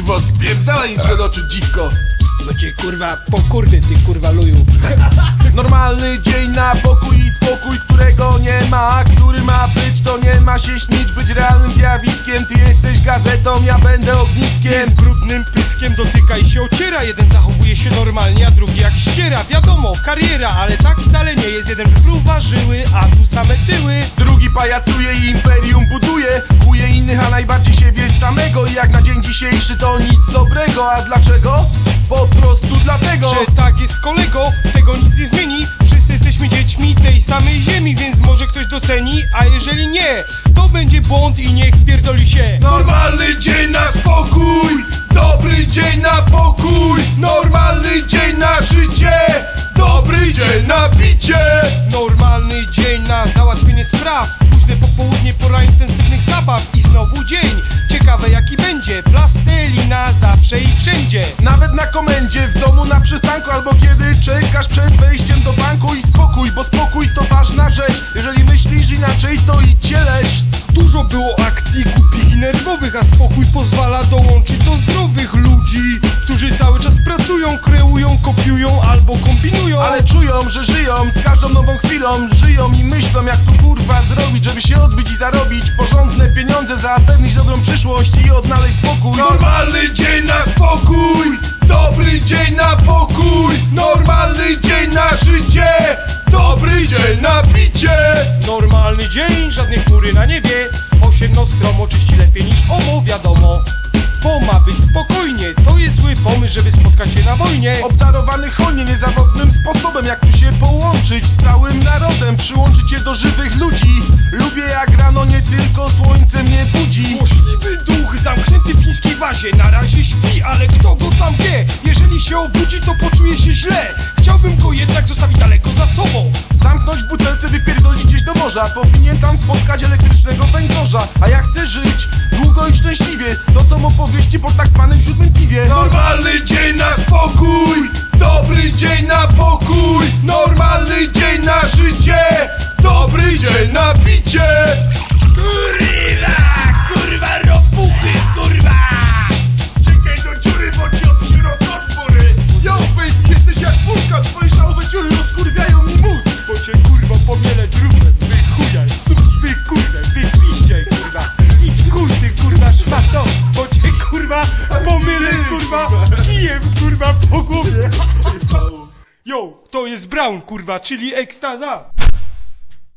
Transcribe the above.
kurwo, spierdalaj mi sprzed oczu, dziwko. Bo cię kurwa pokurdy ty kurwa luju. Normalny dzień na pokój i spokój, którego nie ma. Który ma być, to nie ma się śnić. Być realnym zjawiskiem, ty jesteś gazetą, ja będę ogniskiem. Z brudnym pyskiem dotyka i się ociera. Jeden zachowuje się normalnie, a drugi jak ściera. Wiadomo, kariera, ale tak wcale nie jest. Jeden wypruwa żyły, a tu same tyły. Drugi pajacuje i imperium buduje. Kuje innych, a najbardziej samego I jak na dzień dzisiejszy to nic dobrego. A dlaczego? Po prostu dlatego. Że tak jest kolego, tego nic nie zmieni. Wszyscy jesteśmy dziećmi tej samej ziemi Więc może ktoś doceni, a jeżeli nie To będzie błąd i niech pierdoli się. Normalny dzień na spokój Dobry dzień na pokój. Normalny dzień na życie Dobry dzień na picie Normalny dzień na załatwienie spraw. Późne popołudnie, pora intensywnych zabaw I znowu dzień, ciekawe jaki będzie. Plastelina zawsze i wszędzie. Nawet na komendzie, w domu, na przystanku Albo kiedy czekasz przed wejściem do banku. I spokój, bo spokój to ważna rzecz. Jeżeli myślisz inaczej, to idź cię lecz. Dużo było akcji głupich i nerwowych A spokój pozwala dołączyć do zdrowych ludzi Którzy cały czas pracują, kreują, kopiują albo kombinują Ale czują, że żyją z każdą nową chwilą Żyją i myślą jak to kurwa zrobić Żeby się odbić i zarobić. Porządne pieniądze Zapewnić dobrą przyszłość i odnaleźć spokój. Normalny dzień na spokój Dobry dzień na pokój. Normalny dzień na życie Dobry dzień na picie Normalny dzień, żadne chmury na niebie. Osiemno stromo czyści lepiej niż omo, wiadomo żeby spotkać się na wojnie? Obdarowany hojnie niezawodnym sposobem Jak tu się połączyć z całym narodem Przyłączyć się do żywych ludzi. Lubię jak rano nie tylko słońce mnie budzi. Złośliwy duch zamknięty w chińskiej wazie Na razie śpi, ale kto go tam wie? Jeżeli się obudzi, to poczuje się źle. Chciałbym go jednak zostawić daleko za sobą. Zamknąć w butelce, wypierdolić gdzieś do morza. Powinien tam spotkać elektrycznego węgorza. A ja chcę żyć długo i szczęśliwie. To są opowieści po tak Yo, to jest Brown kurwa, czyli ekstaza